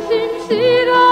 sincera